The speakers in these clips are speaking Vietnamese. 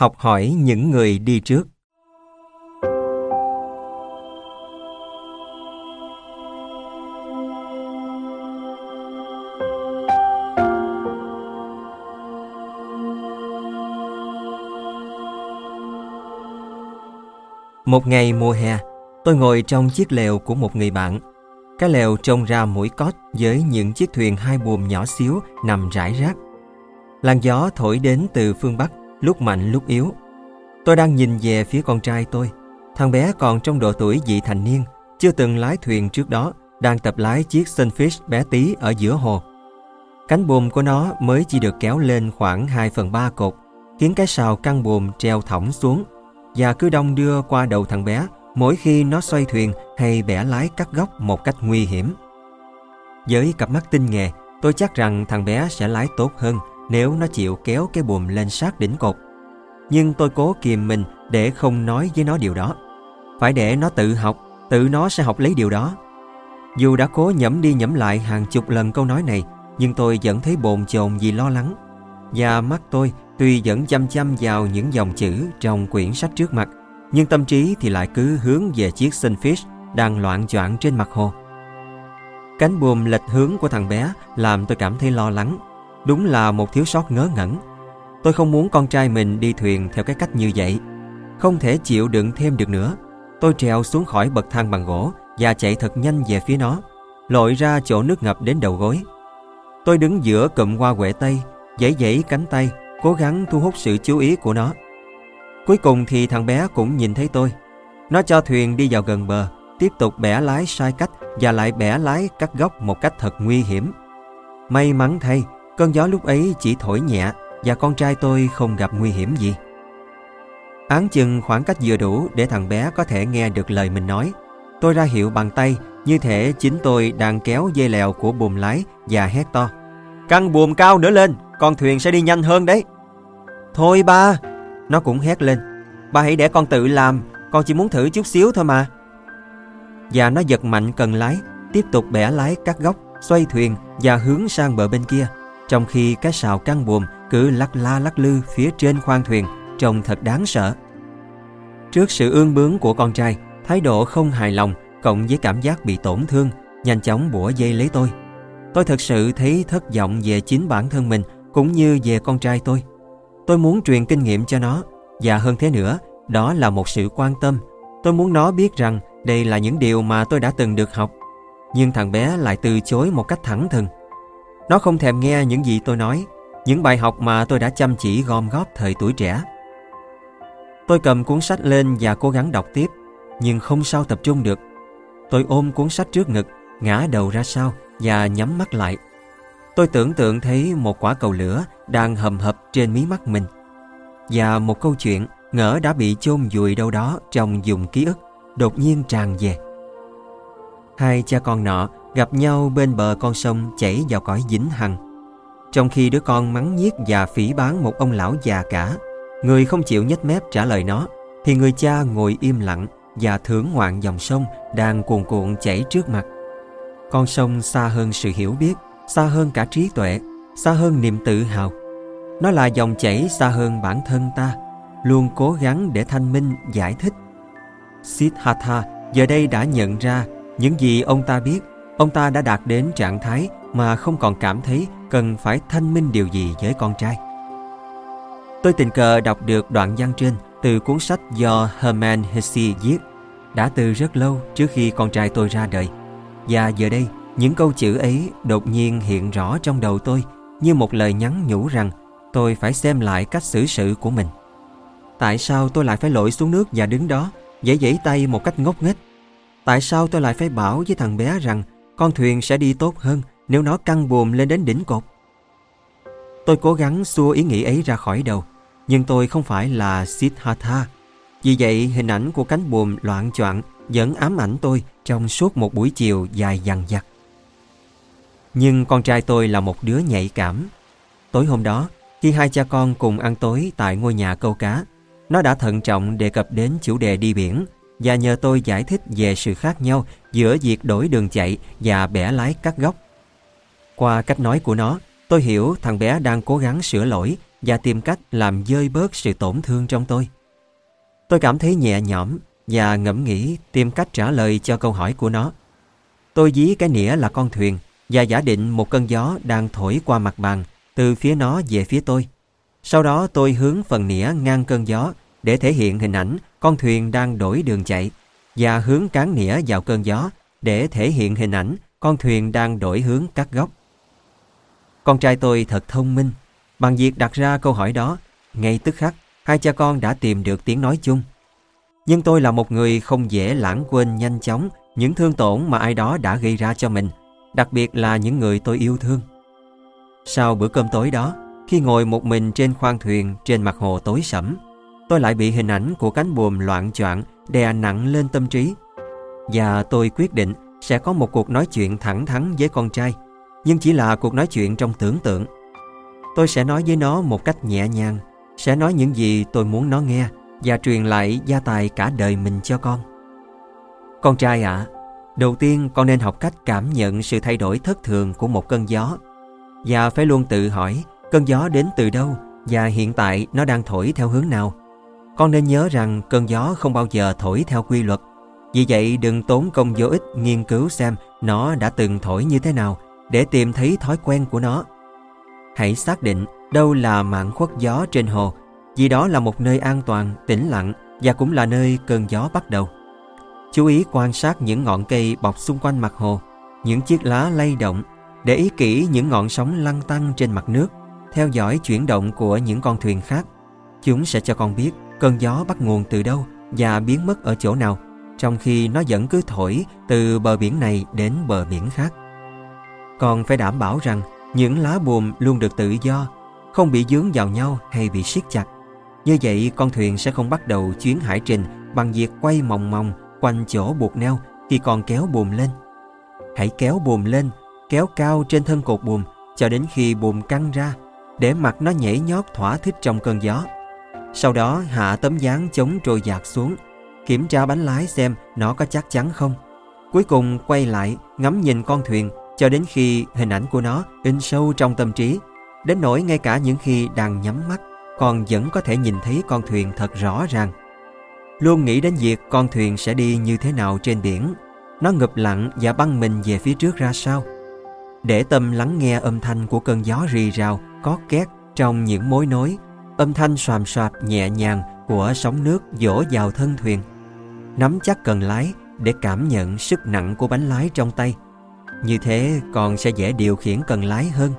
học hỏi những người đi trước. Một ngày mùa hè, tôi ngồi trong chiếc lều của một người bạn. Cái lều trông ra mũi cót với những chiếc thuyền hai buồm nhỏ xíu nằm rải rác. Làn gió thổi đến từ phương Bắc, lúc mạnh lúc yếu. Tôi đang nhìn về phía con trai tôi. Thằng bé còn trong độ tuổi vị thành niên, chưa từng lái thuyền trước đó, đang tập lái chiếc Sunfish bé tí ở giữa hồ. Cánh buồm của nó mới chỉ được kéo lên khoảng 2 phần 3 cột, khiến cái sào căng buồm treo thõng xuống và cứ đông đưa qua đầu thằng bé mỗi khi nó xoay thuyền hay bẻ lái cắt góc một cách nguy hiểm. Với cặp mắt tinh nghề, tôi chắc rằng thằng bé sẽ lái tốt hơn nếu nó chịu kéo cái buồm lên sát đỉnh cột. Nhưng tôi cố kìm mình để không nói với nó điều đó. Phải để nó tự học, tự nó sẽ học lấy điều đó. Dù đã cố nhẩm đi nhẩm lại hàng chục lần câu nói này, nhưng tôi vẫn thấy bồn chồn vì lo lắng. Và mắt tôi tuy vẫn chăm chăm vào những dòng chữ trong quyển sách trước mặt, nhưng tâm trí thì lại cứ hướng về chiếc sunfish đang loạn choạng trên mặt hồ. Cánh buồm lệch hướng của thằng bé làm tôi cảm thấy lo lắng. Đúng là một thiếu sót ngớ ngẩn. Tôi không muốn con trai mình đi thuyền theo cái cách như vậy. Không thể chịu đựng thêm được nữa. Tôi trèo xuống khỏi bậc thang bằng gỗ và chạy thật nhanh về phía nó, lội ra chỗ nước ngập đến đầu gối. Tôi đứng giữa cụm hoa quệ tây, dãy dãy cánh tay, cố gắng thu hút sự chú ý của nó. Cuối cùng thì thằng bé cũng nhìn thấy tôi. Nó cho thuyền đi vào gần bờ, tiếp tục bẻ lái sai cách và lại bẻ lái cắt góc một cách thật nguy hiểm. May mắn thay, cơn gió lúc ấy chỉ thổi nhẹ và con trai tôi không gặp nguy hiểm gì. Án chừng khoảng cách vừa đủ để thằng bé có thể nghe được lời mình nói. Tôi ra hiệu bằng tay như thể chính tôi đang kéo dây lèo của buồm lái và hét to. Căng buồm cao nữa lên, con thuyền sẽ đi nhanh hơn đấy. Thôi ba, nó cũng hét lên. Ba hãy để con tự làm, con chỉ muốn thử chút xíu thôi mà. Và nó giật mạnh cần lái, tiếp tục bẻ lái các góc, xoay thuyền và hướng sang bờ bên kia. Trong khi cái sào căng buồm cứ lắc la lắc lư phía trên khoang thuyền, trông thật đáng sợ. Trước sự ương bướng của con trai, thái độ không hài lòng cộng với cảm giác bị tổn thương, nhanh chóng bủa dây lấy tôi. Tôi thật sự thấy thất vọng về chính bản thân mình cũng như về con trai tôi. Tôi muốn truyền kinh nghiệm cho nó và hơn thế nữa, đó là một sự quan tâm. Tôi muốn nó biết rằng đây là những điều mà tôi đã từng được học. Nhưng thằng bé lại từ chối một cách thẳng thừng. Nó không thèm nghe những gì tôi nói, những bài học mà tôi đã chăm chỉ gom góp thời tuổi trẻ. Tôi cầm cuốn sách lên và cố gắng đọc tiếp, nhưng không sao tập trung được. Tôi ôm cuốn sách trước ngực, ngã đầu ra sau và nhắm mắt lại. Tôi tưởng tượng thấy một quả cầu lửa đang hầm hập trên mí mắt mình. Và một câu chuyện ngỡ đã bị chôn vùi đâu đó trong vùng ký ức đột nhiên tràn về. Hai cha con nọ gặp nhau bên bờ con sông chảy vào cõi dính hằng. Trong khi đứa con mắng nhiếc và phỉ bán một ông lão già cả, người không chịu nhếch mép trả lời nó, thì người cha ngồi im lặng và thưởng ngoạn dòng sông đang cuồn cuộn chảy trước mặt. Con sông xa hơn sự hiểu biết, xa hơn cả trí tuệ, xa hơn niềm tự hào. Nó là dòng chảy xa hơn bản thân ta, luôn cố gắng để thanh minh giải thích. Siddhartha giờ đây đã nhận ra những gì ông ta biết, ông ta đã đạt đến trạng thái mà không còn cảm thấy cần phải thanh minh điều gì với con trai. Tôi tình cờ đọc được đoạn văn trên từ cuốn sách do Hermann Hesse viết đã từ rất lâu trước khi con trai tôi ra đời. Và giờ đây, những câu chữ ấy đột nhiên hiện rõ trong đầu tôi như một lời nhắn nhủ rằng tôi phải xem lại cách xử sự của mình. Tại sao tôi lại phải lội xuống nước và đứng đó, dễ dãy tay một cách ngốc nghếch? Tại sao tôi lại phải bảo với thằng bé rằng con thuyền sẽ đi tốt hơn nếu nó căng buồm lên đến đỉnh cột? Tôi cố gắng xua ý nghĩ ấy ra khỏi đầu, nhưng tôi không phải là Siddhartha. Vì vậy hình ảnh của cánh buồm loạn choạng vẫn ám ảnh tôi trong suốt một buổi chiều dài dằng dặc. Nhưng con trai tôi là một đứa nhạy cảm. Tối hôm đó, khi hai cha con cùng ăn tối tại ngôi nhà câu cá, nó đã thận trọng đề cập đến chủ đề đi biển và nhờ tôi giải thích về sự khác nhau giữa việc đổi đường chạy và bẻ lái cắt góc. Qua cách nói của nó, tôi hiểu thằng bé đang cố gắng sửa lỗi và tìm cách làm dơi bớt sự tổn thương trong tôi. Tôi cảm thấy nhẹ nhõm và ngẫm nghĩ tìm cách trả lời cho câu hỏi của nó. Tôi dí cái nĩa là con thuyền và giả định một cơn gió đang thổi qua mặt bàn từ phía nó về phía tôi. Sau đó tôi hướng phần nĩa ngang cơn gió để thể hiện hình ảnh con thuyền đang đổi đường chạy và hướng cán nĩa vào cơn gió để thể hiện hình ảnh con thuyền đang đổi hướng cắt góc. Con trai tôi thật thông minh. Bằng việc đặt ra câu hỏi đó, ngay tức khắc, hai cha con đã tìm được tiếng nói chung. Nhưng tôi là một người không dễ lãng quên nhanh chóng những thương tổn mà ai đó đã gây ra cho mình, đặc biệt là những người tôi yêu thương. Sau bữa cơm tối đó, khi ngồi một mình trên khoang thuyền trên mặt hồ tối sẫm, tôi lại bị hình ảnh của cánh buồm loạn choạng đè nặng lên tâm trí. Và tôi quyết định sẽ có một cuộc nói chuyện thẳng thắn với con trai, nhưng chỉ là cuộc nói chuyện trong tưởng tượng. Tôi sẽ nói với nó một cách nhẹ nhàng, sẽ nói những gì tôi muốn nó nghe và truyền lại gia tài cả đời mình cho con. Con trai ạ, à, đầu tiên con nên học cách cảm nhận sự thay đổi thất thường của một cơn gió và phải luôn tự hỏi cơn gió đến từ đâu và hiện tại nó đang thổi theo hướng nào. Con nên nhớ rằng cơn gió không bao giờ thổi theo quy luật. Vì vậy đừng tốn công vô ích nghiên cứu xem nó đã từng thổi như thế nào để tìm thấy thói quen của nó. Hãy xác định đâu là mạng khuất gió trên hồ vì đó là một nơi an toàn, tĩnh lặng và cũng là nơi cơn gió bắt đầu. Chú ý quan sát những ngọn cây bọc xung quanh mặt hồ, những chiếc lá lay động, để ý kỹ những ngọn sóng lăn tăn trên mặt nước, theo dõi chuyển động của những con thuyền khác. Chúng sẽ cho con biết cơn gió bắt nguồn từ đâu và biến mất ở chỗ nào, trong khi nó vẫn cứ thổi từ bờ biển này đến bờ biển khác. Còn phải đảm bảo rằng những lá buồm luôn được tự do, không bị dướng vào nhau hay bị siết chặt. Như vậy con thuyền sẽ không bắt đầu chuyến hải trình bằng việc quay mòng mòng quanh chỗ buộc neo khi còn kéo buồm lên. Hãy kéo buồm lên, kéo cao trên thân cột buồm cho đến khi buồm căng ra để mặt nó nhảy nhót thỏa thích trong cơn gió. Sau đó hạ tấm dáng chống trôi dạt xuống, kiểm tra bánh lái xem nó có chắc chắn không. Cuối cùng quay lại ngắm nhìn con thuyền cho đến khi hình ảnh của nó in sâu trong tâm trí, đến nỗi ngay cả những khi đang nhắm mắt, con vẫn có thể nhìn thấy con thuyền thật rõ ràng. Luôn nghĩ đến việc con thuyền sẽ đi như thế nào trên biển, nó ngập lặng và băng mình về phía trước ra sao. Để tâm lắng nghe âm thanh của cơn gió rì rào, có két trong những mối nối, âm thanh xoàm xoạp nhẹ nhàng của sóng nước dỗ vào thân thuyền. Nắm chắc cần lái để cảm nhận sức nặng của bánh lái trong tay. Như thế còn sẽ dễ điều khiển cần lái hơn.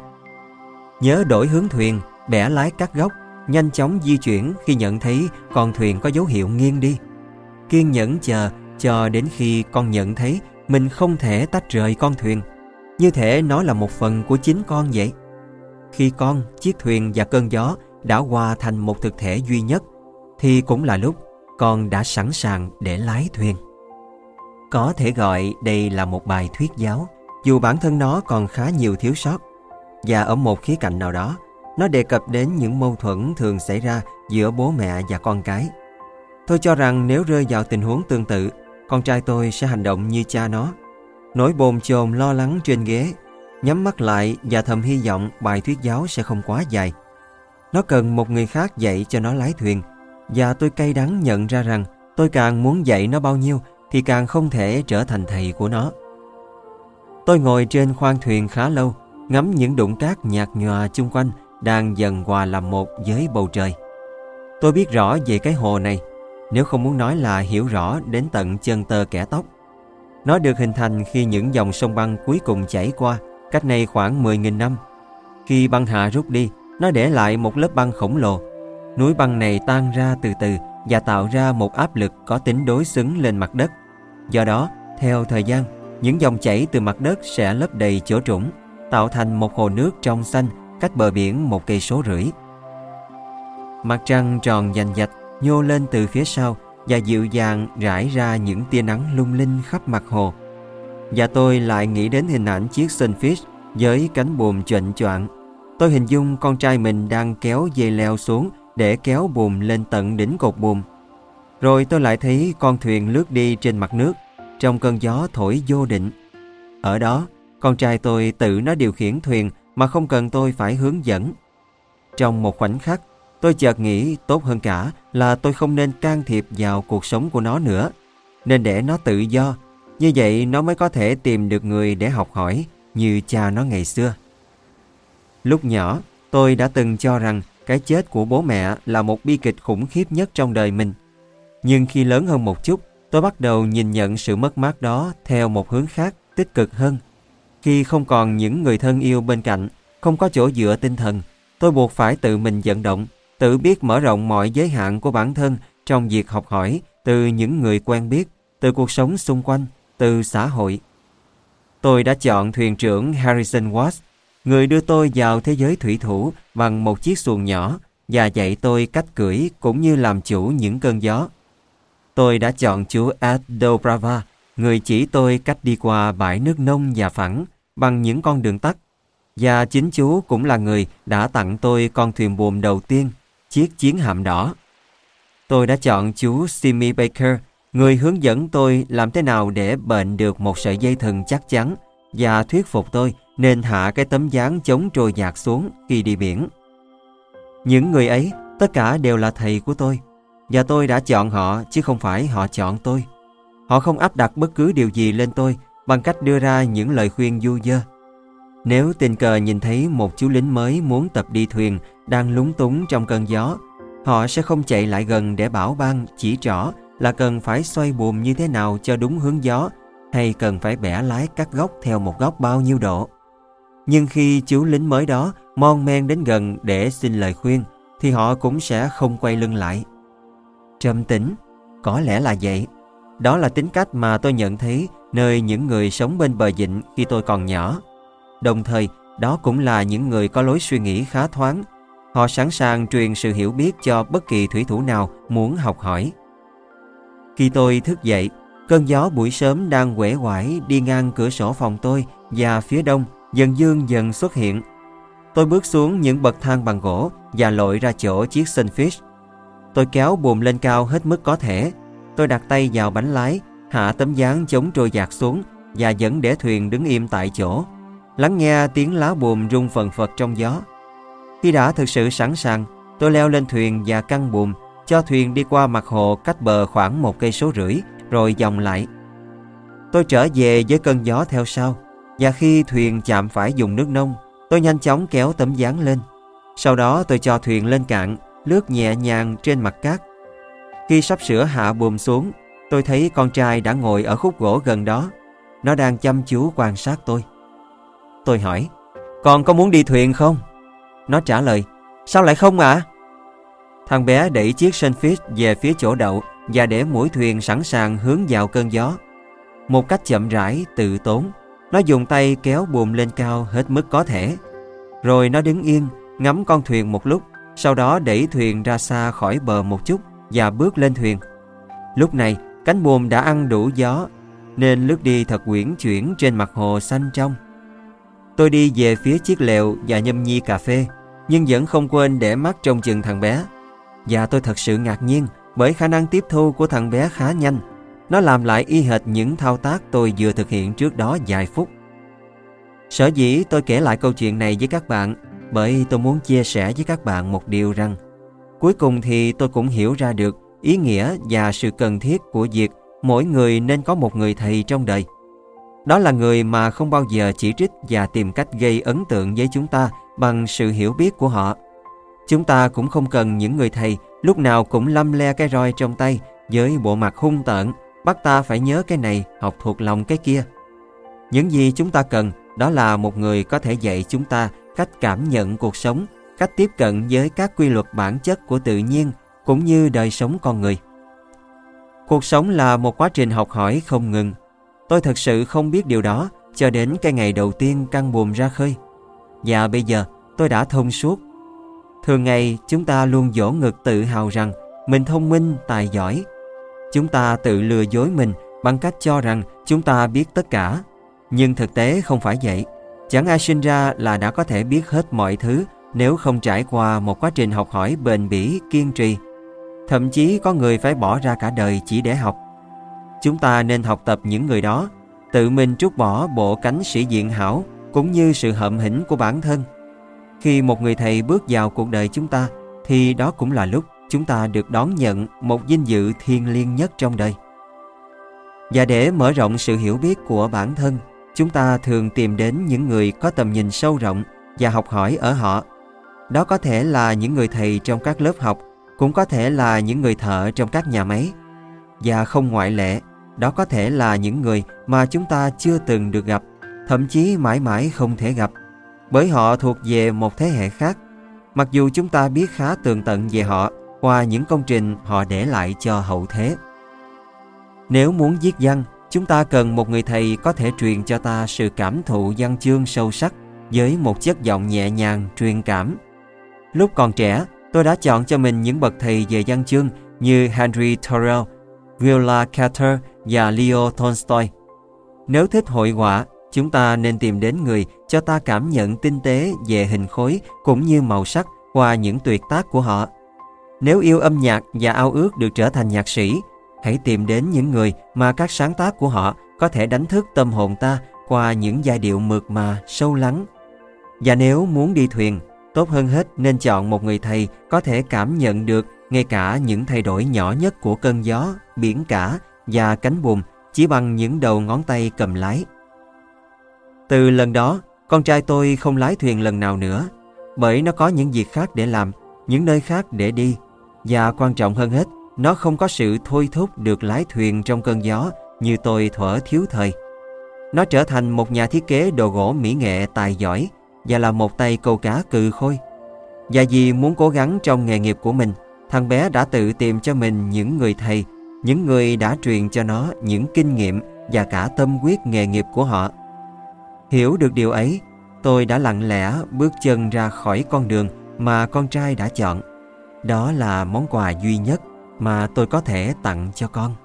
Nhớ đổi hướng thuyền, bẻ lái các góc, nhanh chóng di chuyển khi nhận thấy con thuyền có dấu hiệu nghiêng đi. Kiên nhẫn chờ cho đến khi con nhận thấy mình không thể tách rời con thuyền. Như thể nó là một phần của chính con vậy. Khi con, chiếc thuyền và cơn gió đã hòa thành một thực thể duy nhất, thì cũng là lúc con đã sẵn sàng để lái thuyền. Có thể gọi đây là một bài thuyết giáo, dù bản thân nó còn khá nhiều thiếu sót. Và ở một khía cạnh nào đó, nó đề cập đến những mâu thuẫn thường xảy ra giữa bố mẹ và con cái. Tôi cho rằng nếu rơi vào tình huống tương tự, con trai tôi sẽ hành động như cha nó. Nỗi bồn chồn lo lắng trên ghế, nhắm mắt lại và thầm hy vọng bài thuyết giáo sẽ không quá dài. Nó cần một người khác dạy cho nó lái thuyền, và tôi cay đắng nhận ra rằng tôi càng muốn dạy nó bao nhiêu thì càng không thể trở thành thầy của nó. Tôi ngồi trên khoang thuyền khá lâu, ngắm những đụng cát nhạt nhòa chung quanh đang dần hòa làm một với bầu trời. Tôi biết rõ về cái hồ này, nếu không muốn nói là hiểu rõ đến tận chân tơ kẻ tóc. Nó được hình thành khi những dòng sông băng cuối cùng chảy qua, cách đây khoảng 10.000 năm. Khi băng hạ rút đi, nó để lại một lớp băng khổng lồ. Núi băng này tan ra từ từ và tạo ra một áp lực có tính đối xứng lên mặt đất. Do đó, theo thời gian, những dòng chảy từ mặt đất sẽ lấp đầy chỗ trũng, tạo thành một hồ nước trong xanh cách bờ biển một cây số rưỡi. Mặt trăng tròn dành dạch nhô lên từ phía sau và dịu dàng rải ra những tia nắng lung linh khắp mặt hồ. Và tôi lại nghĩ đến hình ảnh chiếc sunfish với cánh buồm chuẩn choạng. Tôi hình dung con trai mình đang kéo dây leo xuống để kéo buồm lên tận đỉnh cột buồm. Rồi tôi lại thấy con thuyền lướt đi trên mặt nước trong cơn gió thổi vô định. Ở đó, con trai tôi tự nó điều khiển thuyền mà không cần tôi phải hướng dẫn. trong một khoảnh khắc, tôi chợt nghĩ tốt hơn cả là tôi không nên can thiệp vào cuộc sống của nó nữa, nên để nó tự do. Như vậy nó mới có thể tìm được người để học hỏi như cha nó ngày xưa. Lúc nhỏ, tôi đã từng cho rằng cái chết của bố mẹ là một bi kịch khủng khiếp nhất trong đời mình. Nhưng khi lớn hơn một chút, tôi bắt đầu nhìn nhận sự mất mát đó theo một hướng khác, tích cực hơn. Khi không còn những người thân yêu bên cạnh, không có chỗ dựa tinh thần, tôi buộc phải tự mình vận động, tự biết mở rộng mọi giới hạn của bản thân trong việc học hỏi từ những người quen biết, từ cuộc sống xung quanh, từ xã hội. Tôi đã chọn thuyền trưởng Harrison Watts, người đưa tôi vào thế giới thủy thủ bằng một chiếc xuồng nhỏ và dạy tôi cách cưỡi cũng như làm chủ những cơn gió. Tôi đã chọn chú Ed Dobrava, người chỉ tôi cách đi qua bãi nước nông và phẳng bằng những con đường tắt. Và chính chú cũng là người đã tặng tôi con thuyền buồm đầu tiên, chiếc chiến hạm đỏ. Tôi đã chọn chú Simi Baker, người hướng dẫn tôi làm thế nào để bệnh được một sợi dây thừng chắc chắn và thuyết phục tôi nên hạ cái tấm dáng chống trôi nhạt xuống khi đi biển. Những người ấy, tất cả đều là thầy của tôi, và tôi đã chọn họ chứ không phải họ chọn tôi. Họ không áp đặt bất cứ điều gì lên tôi bằng cách đưa ra những lời khuyên du dơ. Nếu tình cờ nhìn thấy một chú lính mới muốn tập đi thuyền đang lúng túng trong cơn gió, họ sẽ không chạy lại gần để bảo ban chỉ rõ là cần phải xoay buồm như thế nào cho đúng hướng gió hay cần phải bẻ lái các góc theo một góc bao nhiêu độ. Nhưng khi chú lính mới đó mon men đến gần để xin lời khuyên thì họ cũng sẽ không quay lưng lại. Trầm tĩnh, có lẽ là vậy. Đó là tính cách mà tôi nhận thấy nơi những người sống bên bờ dịnh khi tôi còn nhỏ. Đồng thời, đó cũng là những người có lối suy nghĩ khá thoáng. Họ sẵn sàng truyền sự hiểu biết cho bất kỳ thủy thủ nào muốn học hỏi. Khi tôi thức dậy, cơn gió buổi sớm đang quể quải đi ngang cửa sổ phòng tôi và phía đông dần dương dần xuất hiện. Tôi bước xuống những bậc thang bằng gỗ và lội ra chỗ chiếc sunfish. Tôi kéo buồm lên cao hết mức có thể. Tôi đặt tay vào bánh lái, hạ tấm dáng chống trôi giạt xuống và dẫn để thuyền đứng im tại chỗ. Lắng nghe tiếng lá buồm rung phần phật trong gió. Khi đã thực sự sẵn sàng, tôi leo lên thuyền và căng buồm, cho thuyền đi qua mặt hồ cách bờ khoảng một cây số rưỡi, rồi dòng lại. Tôi trở về với cơn gió theo sau, và khi thuyền chạm phải dùng nước nông, tôi nhanh chóng kéo tấm dáng lên. Sau đó tôi cho thuyền lên cạn, lướt nhẹ nhàng trên mặt cát. Khi sắp sửa hạ buồm xuống, tôi thấy con trai đã ngồi ở khúc gỗ gần đó. Nó đang chăm chú quan sát tôi. Tôi hỏi, con có muốn đi thuyền không? Nó trả lời, sao lại không ạ? À? Thằng bé đẩy chiếc sunfish về phía chỗ đậu và để mũi thuyền sẵn sàng hướng vào cơn gió. Một cách chậm rãi, tự tốn, nó dùng tay kéo buồm lên cao hết mức có thể. Rồi nó đứng yên, ngắm con thuyền một lúc, sau đó đẩy thuyền ra xa khỏi bờ một chút và bước lên thuyền. Lúc này, cánh buồm đã ăn đủ gió, nên lướt đi thật quyển chuyển trên mặt hồ xanh trong. Tôi đi về phía chiếc lều và nhâm nhi cà phê, nhưng vẫn không quên để mắt trông chừng thằng bé. Và tôi thật sự ngạc nhiên bởi khả năng tiếp thu của thằng bé khá nhanh. Nó làm lại y hệt những thao tác tôi vừa thực hiện trước đó vài phút. Sở dĩ tôi kể lại câu chuyện này với các bạn bởi tôi muốn chia sẻ với các bạn một điều rằng cuối cùng thì tôi cũng hiểu ra được ý nghĩa và sự cần thiết của việc mỗi người nên có một người thầy trong đời. Đó là người mà không bao giờ chỉ trích và tìm cách gây ấn tượng với chúng ta bằng sự hiểu biết của họ. Chúng ta cũng không cần những người thầy lúc nào cũng lâm le cái roi trong tay với bộ mặt hung tợn, bắt ta phải nhớ cái này, học thuộc lòng cái kia. Những gì chúng ta cần đó là một người có thể dạy chúng ta cách cảm nhận cuộc sống, cách tiếp cận với các quy luật bản chất của tự nhiên cũng như đời sống con người. Cuộc sống là một quá trình học hỏi không ngừng. Tôi thật sự không biết điều đó cho đến cái ngày đầu tiên căng buồm ra khơi. Và bây giờ tôi đã thông suốt. Thường ngày chúng ta luôn dỗ ngực tự hào rằng mình thông minh, tài giỏi. Chúng ta tự lừa dối mình bằng cách cho rằng chúng ta biết tất cả. Nhưng thực tế không phải vậy. Chẳng ai sinh ra là đã có thể biết hết mọi thứ nếu không trải qua một quá trình học hỏi bền bỉ, kiên trì. Thậm chí có người phải bỏ ra cả đời chỉ để học. Chúng ta nên học tập những người đó, tự mình trút bỏ bộ cánh sĩ diện hảo cũng như sự hậm hĩnh của bản thân. Khi một người thầy bước vào cuộc đời chúng ta, thì đó cũng là lúc chúng ta được đón nhận một vinh dự thiêng liêng nhất trong đời. Và để mở rộng sự hiểu biết của bản thân, chúng ta thường tìm đến những người có tầm nhìn sâu rộng và học hỏi ở họ. Đó có thể là những người thầy trong các lớp học, cũng có thể là những người thợ trong các nhà máy. Và không ngoại lệ, đó có thể là những người mà chúng ta chưa từng được gặp, thậm chí mãi mãi không thể gặp, bởi họ thuộc về một thế hệ khác. Mặc dù chúng ta biết khá tường tận về họ qua những công trình họ để lại cho hậu thế. Nếu muốn viết văn, chúng ta cần một người thầy có thể truyền cho ta sự cảm thụ văn chương sâu sắc với một chất giọng nhẹ nhàng, truyền cảm. Lúc còn trẻ, tôi đã chọn cho mình những bậc thầy về văn chương như Henry Thoreau, Willa Cather và Leo Tolstoy. Nếu thích hội họa, chúng ta nên tìm đến người cho ta cảm nhận tinh tế về hình khối cũng như màu sắc qua những tuyệt tác của họ. Nếu yêu âm nhạc và ao ước được trở thành nhạc sĩ, hãy tìm đến những người mà các sáng tác của họ có thể đánh thức tâm hồn ta qua những giai điệu mượt mà, sâu lắng. Và nếu muốn đi thuyền, tốt hơn hết nên chọn một người thầy có thể cảm nhận được ngay cả những thay đổi nhỏ nhất của cơn gió, biển cả và cánh buồm chỉ bằng những đầu ngón tay cầm lái. Từ lần đó, con trai tôi không lái thuyền lần nào nữa, bởi nó có những việc khác để làm, những nơi khác để đi, và quan trọng hơn hết, nó không có sự thôi thúc được lái thuyền trong cơn gió như tôi thuở thiếu thời. Nó trở thành một nhà thiết kế đồ gỗ mỹ nghệ tài giỏi và là một tay câu cá cừ khôi. Và vì muốn cố gắng trong nghề nghiệp của mình, thằng bé đã tự tìm cho mình những người thầy, những người đã truyền cho nó những kinh nghiệm và cả tâm huyết nghề nghiệp của họ. Hiểu được điều ấy, tôi đã lặng lẽ bước chân ra khỏi con đường mà con trai đã chọn. Đó là món quà duy nhất mà tôi có thể tặng cho con.